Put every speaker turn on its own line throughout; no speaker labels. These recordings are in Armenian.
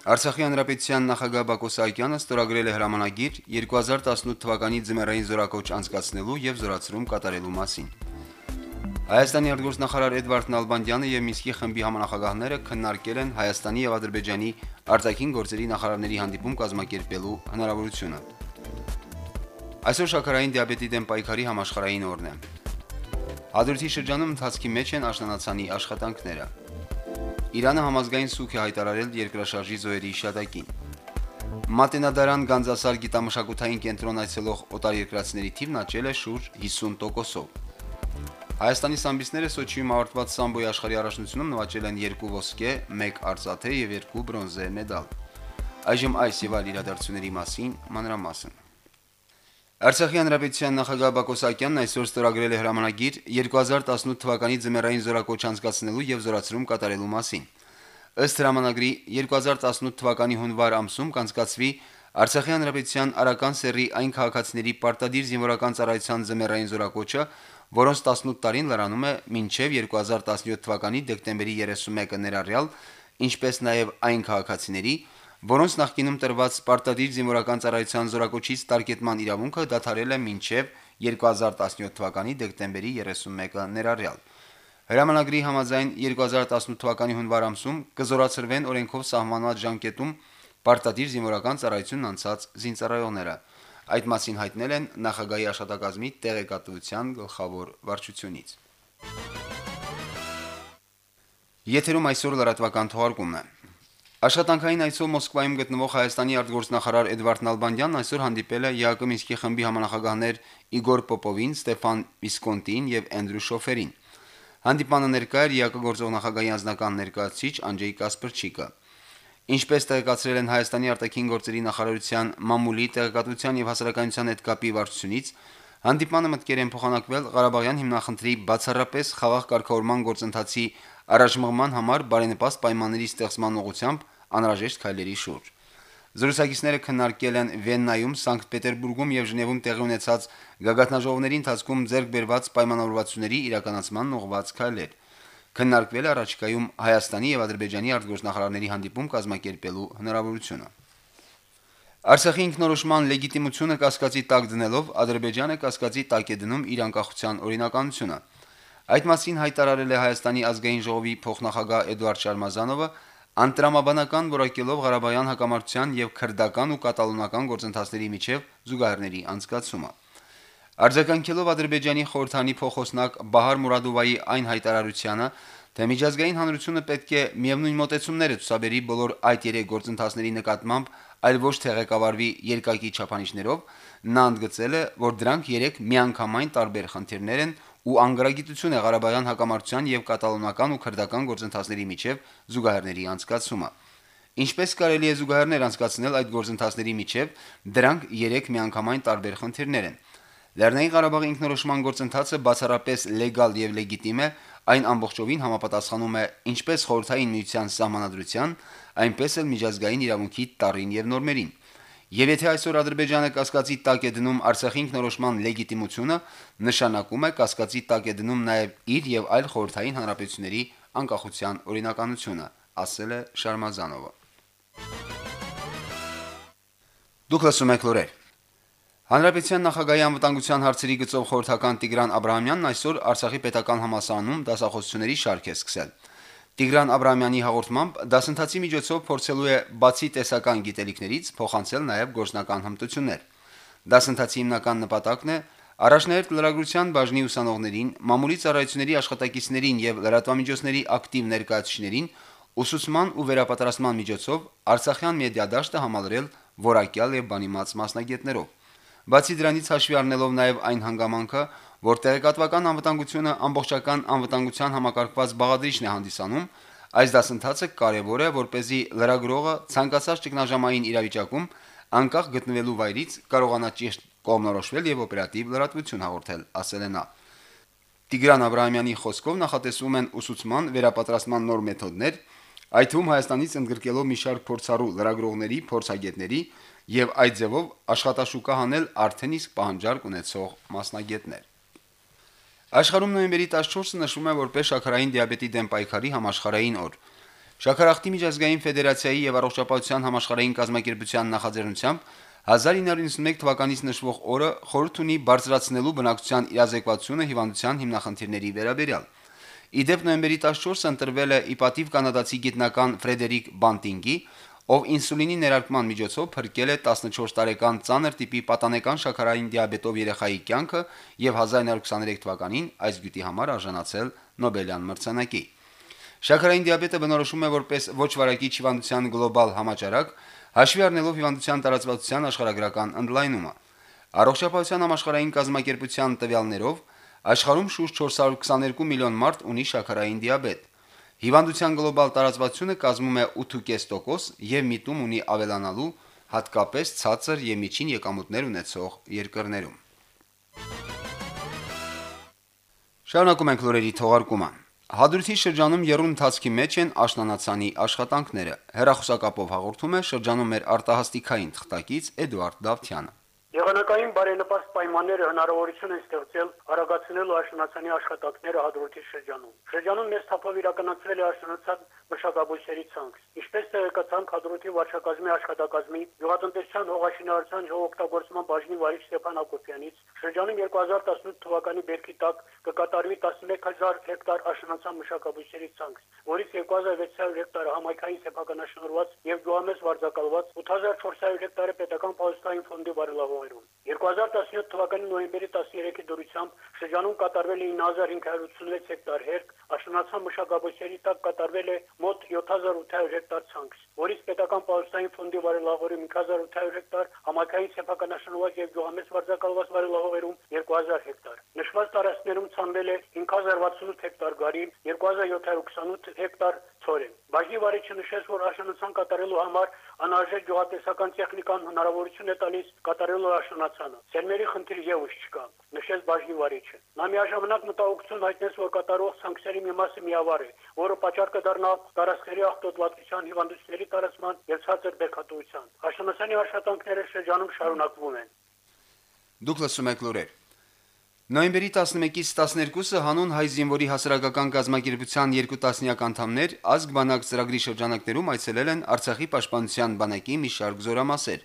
Արցախի հանրապետության նախագահ Բակո Սահակյանը ստորագրել է հրամանագիր 2018 թվականի ձմեռային զորակոչ անցկացնելու եւ զորացրում կատարելու մասին։ Հայաստանի արտգործնախարար Էդվարդ Նալբանդյանը եւ Միսկի խմբի համանախագահները քննարկել են Հայաստանի եւ Ադրբեջանի արտաքին գործերի նախարարների հանդիպում կազմակերպելու հնարավորությունը։ Այսօր շաքարային դիաբետի դեմ պայքարի համաշխարհային օրն է։ Հադրութի շրջանում ընթացքի մեջ են աշնանացանի աշխատանքները։ Իրանը համազգային սուք է հայտարարել երկրաշարժի զոհերի հիշատակին։ Մատենադարան Գանձասար գիտամշակութային կենտրոն այցելող օտարերկրացիների թիվն աճել է շուրջ 50%-ով։ Հայաստանի սամբիսները Սոչիում ավարտված սամբոյի աշխարհի առաջնությունում նվաճել են 2 ոսկե, 1 արծաթե եւ 2 բրոնզե մեդալ։ Այժմ այս եւ այլ իրադարձությունների մասին մանրամասն։ Արցախի հանրապետության նախագահ Բակո Սահակյանն այսօր ստորագրել է հրամանագիր 2018 թվականի ձմեռային զորակոչ անցկացնելու եւ զորացրում կատարելու մասին։ Ըստ հրամանագրի 2018 թվականի հունվար ամսում կանցկացվի Արցախի հանրապետության Արական սերի այն քաղաքացիների պարտադիր զինվորական ծառայության ձմեռային զորակոչը, որոնց 18 տարին լրանում է մինչև 2017 թվականի դեկտեմբերի 31-ը ներառյալ, ինչպես նաև այն քաղաքացիների, որոնց նախկինում տրված պարտադիր զինվորական ծառայության զորակոչից տարկետման իրավունքը դադարել է մինչև 2017 թվականի դեկտեմբերի 31-ը ներառյալ։ Հրամանագրի համաձայն 2018 թվականի հունվար ամսում կզորացրվեն օրենքով սահմանված ժամկետում պարտադիր զինվորական ծառայությունն անցած զինծառայողները։ Այդ մասին հայտնել են նախագահի աշտակազմի տեղեկատվության գլխավոր վարչությունից։ Եթերում այսօր լրատվական թողարկումն է։ Աշխատանքային այցով Մոսկվայում գտնվող Հայաստանի արտգործնախարար Էդվարդ Նալբանդյանն այսօր հանդիպել է ԵԱԿ Մինսկի խմբի համանախագահներ Իգոր Պոպովին, Ստեփան Վիսկոնտին եւ Էնդրու Շոֆերին։ Հանդիպանը ներկա էր ԵԱԿ գործող նախագահի անձնական ներկայացուցիչ Անջեյ Կասպրչիկը։ Ինչպես տեղեկացրել են Հայաստանի արտաքին գործերի նախարարության մամուլի տեղեկատվության եւ հասարակայնության հետ կապի վարչությունից, հանդիպանը մտկեր են փոխանակվել Ղարաբաղյան հիմնախնդրի բացառապես խաղաղ կարգավորման գործընթացի առաջմղման համար բարենպաստ պայմանների ստեղծման ուղղությամբ անհրաժեշտ քայլերի շուրջ։ Զրուցակիցները քննարկել են Վեննայում, Սանկտ Պետերբուրգում եւ Ժնևում տեղի ունեցած գագաթնաժողովների ընթացքում ձեռք բերված պայմանավորվածությունների իրականացման ուղղված քայլեր։ Քննարկվել առաջիկայում Հայաստանի եւ Ադրբեջանի արտգործնախարարների հանդիպում կազմակերպելու հնարավորությունը։ Արցախի ինքնորոշման լեգիտիմությունը կասկածի տակ դնելով Ադրբեջանը կասկածի տակ է դնում իր անկախության օրինականությունը։ Այդ մասին հայտարարել է Հայաստանի ազգային ժողովի փոխնախագահ Էդուարդ Շարմազանովը, անտրամաբանական որակելով Ղարաբաղյան հակամարտության եւ քրդական ու կատալոնական գործընթացների միջև զուգահեռների անցկացումը։ Արձագանքելով Ադրբեջանի խորհրդանի փոխոսնակ Բահար Մուրադովայի այն հայտարարությանը, թե միջազգային հանրությունը պետք է միևնույն մոտեցումները ցուսաբերի բոլոր այդ երեք գործընթացների նկատմամբ, այլ ոչ թե ղեկավարվի երկակի չափանիշներով, նա ընդգծել է, որ դրանք երեք միանգամայն տարբեր խնդիրներ են ու անգրագիտություն է Ղարաբաղյան հակամարտության եւ կատալոնական ու քրդական գործընթացների միջև զուգահեռների անցկացումը։ Ինչպես կարելի է զուգահեռներ անցկացնել այդ գործընթացների միջև, դրանք երեք միանգամայն տարբեր խնդիրներ են։ Լեռնային Ղարաբաղի ինքնորոշման գործընթացը բացառապես լեգալ եւ լեգիտիմ է, այն ամբողջովին համապատասխանում է ինչպես խորհրդային միության սահմանադրության, այնպես էլ միջազգային իրավունքի տարին եւ նորմերին։ Եվ եթե այսօր Ադրբեջանը կասկածի տակ է դնում Արցախի ինքնորոշման լեգիտիմությունը, նշանակում է կասկածի տակ է դնում նաև իր եւ այլ խորհրդային հանրապետությունների անկախության օրինականությունը, ասել է Շարմազանովը։ Դուք լսում եք լուրեր։ Հանրապետության նախագահի անվտանգության հարցերի գծով խորհրդական Տիգրան Աբ รา համյանն այսօր Արցախի պետական համասարանում դասախոսությունների շարք է սկսել։ Տիգրան Աբ รา համյանի հաղորդմամբ դասընթացի միջոցով փորձելու է բացի տեսական գիտելիքներից փոխանցել նաև գործնական հմտություններ։ Դասընթացի հիմնական նպատակն է առաջնահերթ լրագրության բաժնի ուսանողներին, մամուլի ծառայությունների աշխատակիցներին եւ լրատվամիջոցների ակտիվ ներկայացուցիչներին ուսուցման ու վերապատրաստման միջոցով Արցախյան մեդիա դաշտը համալրել որակյալ եւ բանիմաց մասնագետներով։ Բացի դրանից հաշվի առնելով նաև այն հանգամանքը, որ տեղեկատվական անվտանգությունը ամբողջական անվտանգության համակարգված բաղադրիչն է հանդիսանում, այս դասընթացը կարևոր է, որպեսզի լրագրողը ցանկացած ճգնաժամային իրավիճակում անկախ գտնվելու վայրից կարողանա ճիշտ կողմնորոշվել եւ օպերատիվ լրատվություն հաղորդել, ասել է նա։ Տիգրան Աբրահամյանի խոսքով նախատեսվում են ուսուցման, վերապատրաստման նոր մեթոդներ, այդ թվում Հայաստանից ընդգրկելով մի շարք փորձառու լրագրողների, փորձագետների եւ այդ ձևով աշխատաշուկա հանել արդեն իսկ պահանջարկ ունեցող մասնագետներ։ Աշխարհում նոյեմբերի 14-ը նշվում է որպես շաքարային դիաբետի դեմ պայքարի համաշխարհային օր։ Շաքարախտի միջազգային ֆեդերացիայի եւ առողջապահության համաշխարհային կազմակերպության նախաձեռնությամբ 1991 թվականից նշվող օրը խորհուրդ ունի բարձրացնելու բնակչության իրազեկվածությունը հիվանդության հիմնախնդիրների վերաբերյալ։ Իդեպ նոյեմբերի 14-ը ընտրվել է իպատիվ կանադացի գիտնական Ֆրեդերիկ Բանտինգի, ով ինսուլինի ներարկման միջոցով փրկել է 14 տարեկան ծանր տիպի պատանեկան շաքարային դիաբետով երեխայի կյանքը եւ 1923 թվականին այս գյուտի համար արժանացել Նոբելյան մրցանակի։ Շաքարային դիաբետը բնորոշում է որպես ոչ վարակիչ հիվանդության գլոբալ համաճարակ, հաշվի առնելով հիվանդության տարածվածության աշխարհագրական ընդլայնումը։ Առողջապահության համաշխարհային կազմակերպության տվյալներով աշխարհում շուրջ 422 միլիոն մարդ ունի շաքարային դիաբետ։ Հիվանդության գլոբալ տարածվածությունը կազմում է 8.5% եւ միտում ունի ավելանալու հատկապես ցածր եւ միջին եկամուտներ ունեցող երկրներում։ Շարունակում ենք լուրերի թողարկումը։ Հադրութի շրջանում երուն ընթացքի մեջ են աշնանացանի աշխատանքները։ Հերախոսակապով հաղորդում է շրջանում մեր արտահաստիկային թղթակից Էդուարդ Դավթյանը։
Եղանակային բարենպաստ պայմանները հնարավորություն են ստեղծել արագացնելու աշնանացանի աշխատանքները հադրութի շրջանում։ Շրջանում մեծ թափով իրականացվել է աշնանացան մշակաբույսերի ցանց։ Ինչպես տեղեկացանք հադրութի վարչակազմի աշխատակազմի գյուղատնտեսության հողաշինարարության հողօգտագործման բաժնի վարիչ Ստեփան Ակոպյանից շրջանում 2018 թվականի բերքի տակ կկատարվի 11000 հեկտար աշնանացան մշակաբույսերի ցանց, որից 2600 հեկտարը համայնքային սեփականաշնորհված եւ գյուղամեզ վարձակալված 8400 հեկտարը պետական պահոստային ֆոնդի բարելավողերում։ 2017 թվականի նոյեմբերի 13-ի դուրսությամբ շրջանում կատարվել է 9586 հեկտար հերկ, աշնանացան մշակաբույսերի տակ կատարվել է մոտ 7800 հեկտար ցանց, որից պետական պահոստային ֆոնդի բարելավողերում 5800 հեկտար, համայնքային սեփականաշնորհված եւ գյուղամեզ վարձակալված բարելավողերում 2000 հեկտար։ Նշված տարածքներում ցանվել է 5068 հեկտար գարի, 2728 հեկտար ցորեն։ Բաժնի վարիչը նշեց, որ աշնանացան կատարելու համար անհրաժեշտ գյուղատնտեսական տեխնիկան հնարավորություն է տալիս կատարելու աշնանացանը։ Սերմերի խնդիր եւս չկա, նշեց բաժնի վարիչը։ Նա միաժամանակ մտահոգություն հայտնեց, որ կատարող սանկցիաների մի մասը միավար է, պատճառ կդառնա տարածքների աղտոտվածության, հիվանդությունների տարածման եւ ցածր բեկատվության։ Աշնանացանի աշխատանքները շրջանում շարունակվում են։
Դուք լսում եք լուրեր։ Նոյեմբերի 11-ից 12-ը հանուն հայ զինվորի հասարակական գազམ་ակերպության երկու տասնյակ անդամներ ազգ բանակ ծրագրի շրջանակներում այցելել են Արցախի պաշտպանության բանակի մի շարք զորամասեր։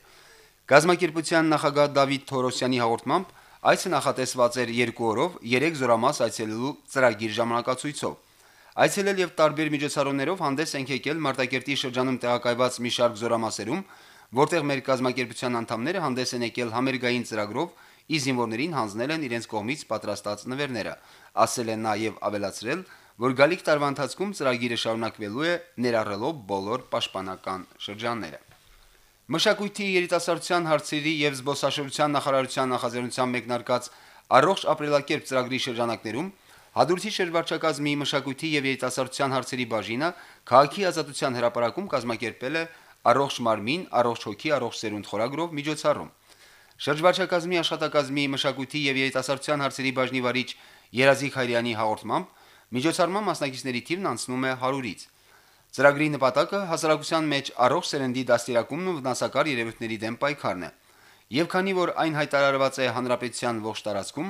Գազམ་ակերպության նախագահ Դավիթ Թորոսյանի հաղորդմամբ այցը նախատեսված էր 2 օրով 3 զորամաս այցելելու ծրագիր ժամանակացույցով։ Այցելել եւ տարբեր միջոցառումներով հանդես ենք եկել Մարտակերտի շրջանում տեղակայված մի շարք զորամասերում, որտեղ մեր գազམ་ակերպության անդամները հանդես են եկել համերգային ծրագրով ի զինվորներին հանձնել են իրենց կողմից պատրաստած նվերները, ասել են նաև ավելացրել, որ գալիք տարվա ընթացքում ծրագիրը շարունակվելու է ներառելով բոլոր պաշտպանական շրջանները։ Մշակույթի երիտասարդության հարցերի եւ զբոսաշրջության նախարարության նախաձեռնության մեկնարկած առողջ ապրելակերպ ծրագրի շրջանակներում Հադրութի շրջվարչակազմի մշակույթի եւ երիտասարդության հարցերի բաժինը քաղաքի ազատության հրապարակում կազմակերպել է առողջ մարմին, առողջ հոգի, առողջ սերունդ խորագրով միջոցառում։ Շրջվարչակազմի աշխատակազմի մշակույթի եւ երիտասարդության հարցերի բաժնի վարիչ Երազիկ Հայրյանի հաղորդմամբ միջոցառման մասնակիցների թիվն անցնում է 100-ից։ Ծրագրի նպատակը հասարակության մեջ առողջ սերնդի դաստիարակումն ու վնասակար երևույթների դեմ պայքարն է։ Եվ քանի որ այն հայտարարված է հանրապետության ողջ տարածքում,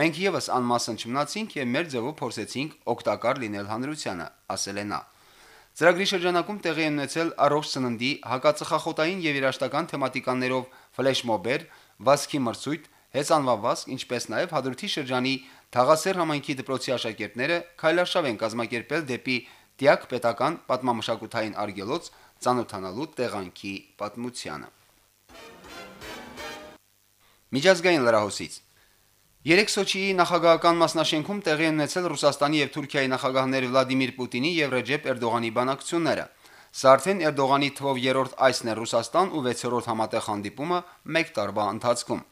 մենք եւս անմասն չմնացինք եւ մեր ձևով փորձեցինք օգտակար լինել հանրությանը, ասել է նա։ Ծրագրի շրջանակում տեղի են ունեցել առողջ սննդի, հակածխախոտային եւ երաշտական թեմատիկաներով ֆլեշմոբեր, վասկի մրցույթ, հեծանվավազք, ինչպես նաև Հադրութի շրջանի Թաղասեր համայնքի դպրոցի աշակերտները քայլարշավ են կազմակերպել դեպի Տիակ պետական պատմամշակութային արգելոց ցանոթանալու տեղանքի պատմությանը։ Միջազգային լրահոսից Երեք Սոչիի նախագահական մասնաշենքում տեղի են ունեցել Ռուսաստանի եւ Թուրքիայի նախագահներ Վլադիմիր Պուտինի եւ Ռեջեփ Էրդողանի բանակցությունները։ Սա արդեն Էրդողանի թվով երրորդ այսն է Ռուսաստան ու 6-րդ համատեղ հանդիպումը 1 տարվա ընթացքում։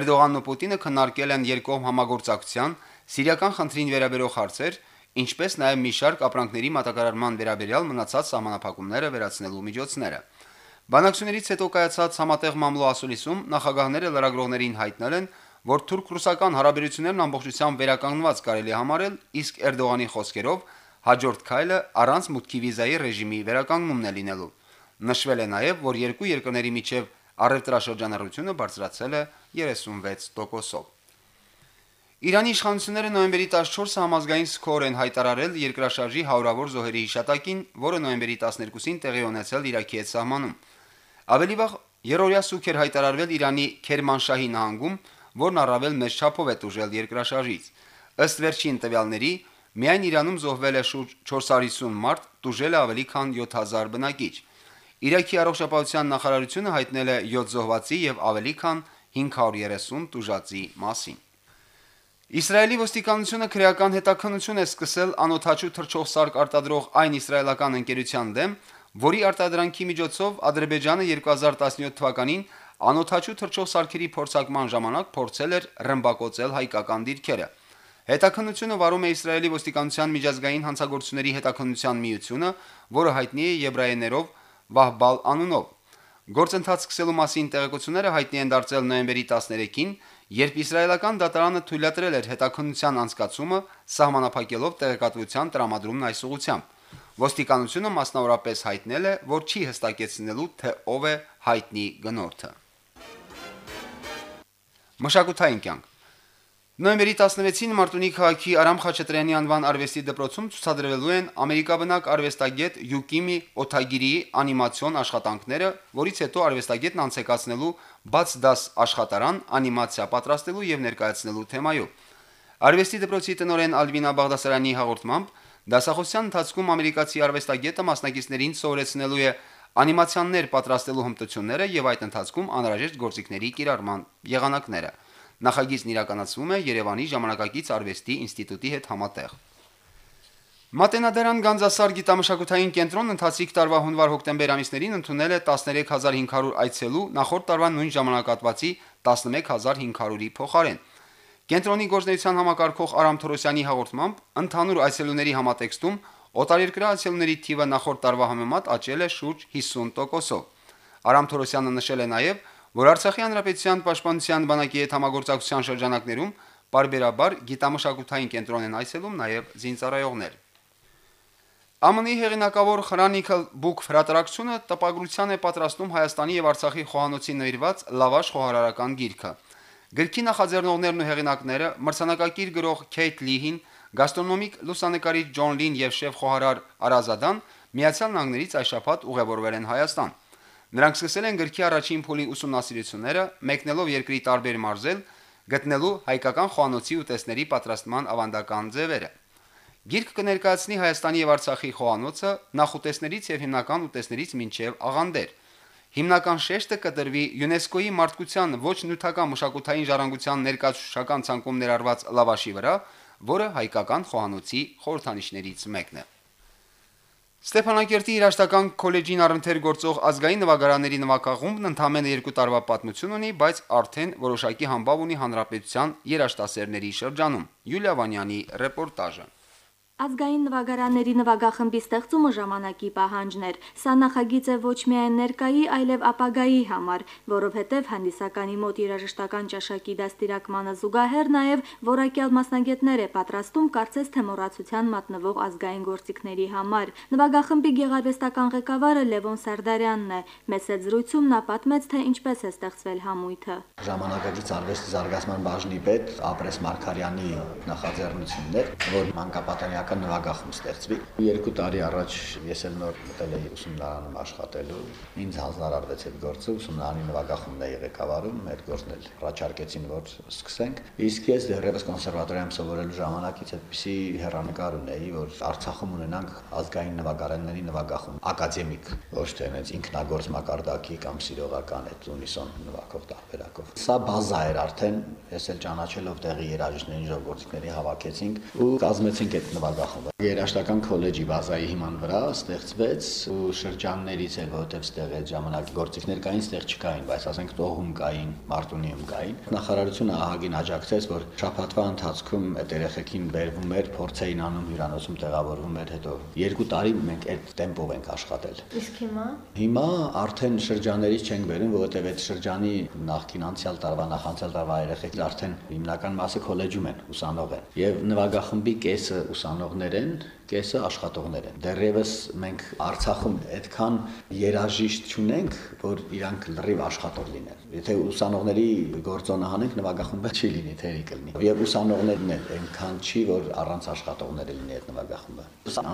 Էրդողանն ու Պուտինը քննարկել են երկկողմ համագործակցության, սիրիական խնդրին վերաբերող հարցեր, ինչպես նաև մի շարք ապրանքների մատակարարման վերաբերյալ մնացած սահմանափակումները վերացնելու միջոցները։ Բանակցություններից հետո կայացած համատեղ մամլո ասուլիսում նախագահները լրագրողներին հայտնել են, որ թուրք-ռուսական հարաբերություններն ամբողջությամբ վերականգնված կարելի է համարել, իսկ Էրդողանի խոսքերով հաջորդ քայլը առանց մուտքի վիզայի ռեժիմի վերականգնումն է լինելու։ Նշվել է նաև, որ երկու երկրների միջև առևտրաշրջանառությունը բարձրացել է 36%-ով։ Իրանի իշխանությունները նոյեմբերի 14-ը համազգային սկոր են հայտարարել երկրաշարժի հարյուրավոր զոհերի հիշատակին, որը նոյեմբերի 12-ին տեղի ունեցել Իրաքի հետ սահմանում։ Ավելի վաղ երրորդյա սուք էր հայտարարվել Իրանի Քերմանշահի նահանգում, որն առավել մեծ չափով է տուժել երկրաշարժից։ Ըստ վերջին տվյալների, միայն Իրանում զոհվել է շուրջ 450 մարդ, տուժել է ավելի քան 7000 բնակիչ։ Իրաքի առողջապահության նախարարությունը հայտնել է 7 զոհվածի եւ ավելի քան 530 տուժածի մասին։ Իսրայելի ոստիկանությունը քրեական հետաքննություն է սկսել անօթաչու թռչող սարք արտադրող այն իսրայելական ընկերության դեմ, որի արտադրանքի միջոցով Ադրբեջանը 2017 թվականին անօթաչու թռչող սարքերի փորձարկման ժամանակ փորձել էր ռմբակոծել հայկական դիրքերը։ Հետաքննությունը վարում է Իսրայելի ոստիկանության միջազգային հանցագործությունների հետաքննության միությունը, որը հայտնի է եբրայերենով Վահբալ անունով։ Գործընթաց սկսելու մասին տեղեկությունները հայտնի են դարձել նոյեմբերի 13-ին, երբ իսրայելական դատարանը թույլատրել էր հետաքննության անցկացումը, սահմանափակելով տեղեկատվության տրամադրումն այս ուղությամբ։ Ոստիկանությունը մասնավորապես հայտնել է, որ չի հստակեցնելու, թե ով է հայտնի գնորդը։ Մշակութային կյանք Նոյեմբերի 16-ին Մարտունի քաղաքի Արամ Խաչատրյանի անվան արվեստի դպրոցում ցուցադրվելու են ամերիկաբնակ արվեստագետ Յուկիմի Օթագիրիի անիմացիոն աշխատանքները, որից հետո արվեստագետն անցեկացնելու բաց դաս աշխատարան անիմացիա պատրաստելու եւ ներկայացնելու թեմայով։ Արվեստի դպրոցի տնօրեն Ալվինա Բաղդասարյանի հաղորդմամբ դասախոսության ընթացքում ամերիկացի արվեստագետը մասնակիցներին սովորեցնելու է անիմացիաներ պատրաստելու հմտությունները եւ այդ ընթացքում անհրաժեշտ գործիքների կիրառման եղանակները։ Նախագիծն իրականացվում է Երևանի ժամանակակից արվեստի ինստիտուտի հետ համատեղ։ Մատենադարան Գանձասար գիտամշակութային կենտրոնն ընթացիկ տարվա հունվար-հոկտեմբեր ամիսներին ընդունել է 13500 այցելու նախորդ տարվա նույն ժամանակատվածի 11500-ի փոխարեն։ Կենտրոնի գործնեության համակարգող Արամ Թորոսյանի հաղորդմամբ ընդհանուր այցելուների համատեքստում օտարերկրյա այցելուների թիվը նախորդ տարվա համեմատ աճել է շուրջ 50%-ով։ Արամ Թորոսյանը նշել է նաև, որ Արցախի հանրապետության պաշտպանության բանակի հետ համագործակցության շրջանակներում բարբերաբար գիտամշակութային կենտրոն են այցելում նաև զինծառայողներ։ ԱՄՆ-ի հեղինակավոր Chronicle Book հրատարակությունը տպագրության է պատրաստում Հայաստանի եւ Արցախի խոհանոցի նվիրված լավաշ խոհարարական գիրքը։ Գրքի նախաձեռնողներն ու հեղինակները մրցանակակիր գրող Քեյթ Լիհին, գաստրոնոմիկ լուսանկարիչ Ջոն Լին եւ շեֆ խոհարար Արազադան Միացյալ Նահանգներից այս շաբաթ ուղևորվել են Հայաստան։ Նրանք սկսել են գրքի առաջին փուլի ուսումնասիրությունները, մեկնելով երկրի տարբեր մարզեր, գտնելու հայկական խոհանոցի ուտեստների պատրաստման ավանդական ձևերը։ Գիրք կներկայացնի Հայաստանի եւ Արցախի խոհանոցը նախուտեսներից եւ հիմնական ուտեստներից մինչեւ աղանդեր։ Հիմնական շեշտը կդրվի ՅՈՒՆԵՍԿՕ-ի մարդկության ոչ նյութական մշակութային ժառանգության ներկայացուցչական ցանկում ներառված լավաշի վրա, որը հայկական խոհանոցի խորհրդանիշներից մեկն է։ Ստեփանակերտի երաշտական քոլեջին առընթեր գործող ազգային նվագարանների նվագախումբն ընդամենը 2 տարվա պատմություն ունի, բայց արդեն որոշակի համբավ ունի հանրապետության երաշտասերների շրջանում։ Յուլիա Վանյանի ռեպորտաժը։
Ազգային նվագարանների նվագախմբի ստեղծումը ժամանակի պահանջն էր։ Սա նախագիծ է ոչ միայն ներկայի, այլև ապագայի համար, որովհետև հանդիսականի մոտ երաժշտական ճաշակի դաստիարակմանը զուգահեռ նաև որակյալ մասնագետներ է պատրաստում կարծես թե մոռացության մատնվող ազգային գործիքների համար։ Նվագախմբի գեղարվեստական ղեկավարը Լևոն Սարդարյանն է։ Մեծ զրույցում նա պատմեց, թե ինչպես է ստեղծվել համույթը։
Ժամանակակից արվեստի զարգացման բաժնի պետ Ապրես Մարկարյանի նախաձեռնությունն էր, որ մանկապատանյակ Հայկական նվագախումբ ստեղծվի։ Երկու տարի առաջ ես էլ նոր մտել էի ուսումնարանում աշխատելու։ Ինձ հանձնարարվեց այդ գործը, ուսումնարանի նվագախումբն էի ղեկավարում, այդ գործն էլ առաջարկեցին, որ սկսենք։ Իսկ ես դեռևս կոնսերվատորիայում սովորելու ժամանակից այդպիսի հերանեկար ունեի, որ Արցախում ունենանք ազգային նվագարանների նվագախումբ, ակադեմիկ, ոչ թե այնց ինքնագործ մակարդակի կամ սիրողական այդ ունիսոն նվագող տարբերակով։ Սա բազա էր արդեն, ես էլ ճանաչելով տեղի երաժիշտներին ժողովրդիկների հավաքեցինք ու կազմեցինք այդ նվագ նվագախումբը։ Երաշտական քոլեջի բազայի հիման վրա ստեղծվեց ու շրջաններից էլ, որովհետև ստեղ այդ ժամանակ գործիքներ կային, ստեղ չկային, բայց ասենք տողում կային, Մարտունիում կային։ Նախարարությունը ահագին աջակցեց, որ շաբաթվա ընթացքում այդ երեխեքին բերվում էր, փորձեին անում հյուրանոցում տեղավորվում էր, հետո երկու տարի մենք այդ տեմպով ենք աշխատել։
Իսկ հիմա?
Հիմա արդեն շրջաններից չենք բերում, որովհետև այդ շրջանի նախկին անցյալ տարվա, նախանցյալ տարվա երեխեքն արդեն հիմնական մասը քոլեջում են, ուսանող են։ Եվ նվագախմբի կեսը ուսանողներ են, կեսը աշխատողներ են։ Դեռևս մենք Արցախում այդքան երաժիշտ չունենք, որ իրանք լրիվ աշխատող լինեն։ Եթե ուսանողների գործոնը հանենք, նվագախումբը չի լինի, թերի կլինի։ Եվ ուսանողներն էլ այնքան չի, որ առանց աշխատողների լինի այդ նվագախումբը։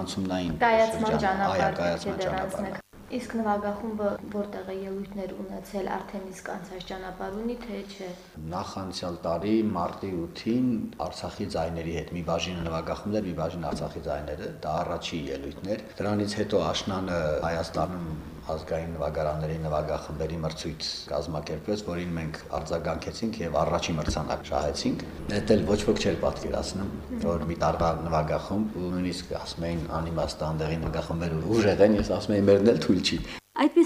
Անցումնային
Կայացման
շրջան, այո,
ճանապարհ
կայացման ճանապարհ։
Իսկ նվագախումբը որտեղ է ելույթներ ունեցել արդեն իսկ անցած ճանապարհ ունի թե չէ։
Նախ անցյալ տարի մարտի 8-ին Արցախի ձայների հետ մի բաժին նվագախումբներ, մի բաժին Արցախի ձայները, դա առաջի ելույթներ։ Դրանից հետո Աշնանը Հայաստանում ազգային նվագարանների նվագախմբերի մրցույթ կազմակերպվեց, որին մենք արձագանքեցինք եւ առաջի մրցանակ շահեցինք։ Դա էլ ոչ ոք չէր պատկերացնում, որ մի տարվա նվագախումբ ու նույնիսկ ասում էին անիմաստ անդեղի նվագախմբեր ուժեղ են, ես ասում եմ մերն էլ թույլ չի։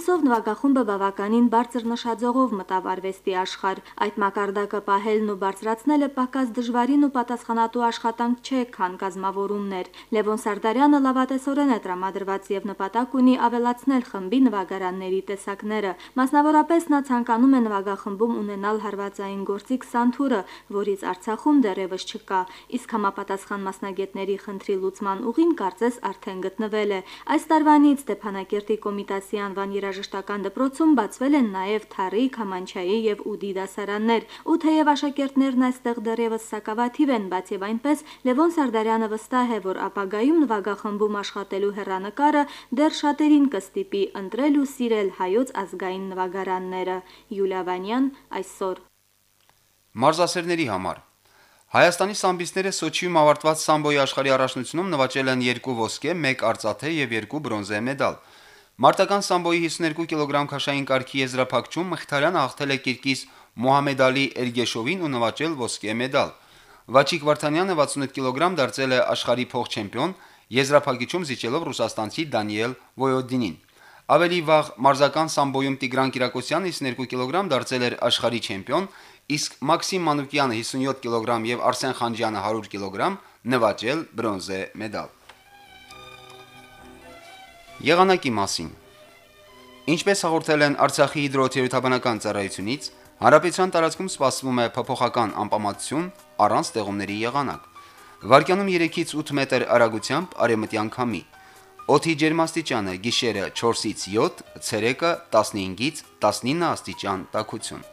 Այդպիսով նվագախումբը բավականին բարձր նշաձողով մտավ արվեստի աշխարհ։ Այդ մակարդակը պահելն ու բարձրացնելը պակաս դժվարին ու պատասխանատու աշխատանք չէ, քան կազմավորումներ։ Լևոն Սարդարյանը լավատեսորեն է տրամադրված եւ նպատակ ունի ավելացնել խմբի նվագարանների տեսակները։ Մասնավորապես նա ցանկանում է նվագախմբում ունենալ հարվածային գործիք Սանթուրը, որից Արցախում դեռևս չկա, իսկ համապատասխան մասնագետների խնդրի լուծման ուղին կարծես արդեն գտնվել է։ Այս տարվանից Ստեփանակերտի Կոմիտասի անվան երաժշտական դպրոցում բացվել են նաև Թարի, Քամանչայի եւ Ուդի դասարաններ։ Ու թեև աշակերտներն այստեղ դեռևս սակավաթիվ են, բայց եւ այնպես Լևոն Սարդարյանը վստահ է, որ ապագայում նվագախմբում աշխատելու հերանեկարը դեռ շատերին կստիպի ընտրել ու սիրել հայոց ազգային նվագարանները։ Յուլիա Վանյան այսօր
Մարզասերների համար Հայաստանի սամբիստները Սոչիում ավարտված սամբոյի աշխարհի առաջնությունում նվաճել են 2 ոսկե, 1 արծաթե եւ 2 բրոնզե մեդալ։ Մարտական սամբոյի 52 կիլոգրամ քաշային կարգի եզրափակչում Մխիթարյանը հաղթել է Կիրկիզ Մոհամեդ Ալի Էրգեշովին ու նվաճել ոսկե մեդալ։ Վաչիկ Վարդանյանը 68 կիլոգրամ դարձել է աշխարհի փոխ-չեմպիոն, եզրափակիչում զիջելով ռուսաստանցի Դանիել Վոյոդինին։ Ավելի վաղ մարզական սամբոյում Տիգրան Կիրակոսյանը 52 կիլոգրամ դարձել էր աշխարհի չեմպիոն, իսկ Մաքսիմ Մանուկյանը 57 կիլոգրամ եւ Արսեն Խանջյանը 100 կիլոգրամ նվաճել բրոնզե մեդալ։ Եղանակի մասին. Ինչպես հաղորդել են Արցախի հիդրոթերապևտաբանական ծառայությունից, հարաբեցյան տարածքում սպասվում է փոփոխական անպամատություն առանց ձեղումների եղանակ։ Վարկյանում 3-ից 8 մետր արագությամբ արևմտյան քամի։ Օդի ջերմաստիճանը՝ գիշերը 4-ից 7, ցերեկը 15-ից 19 աստիճան տաքություն։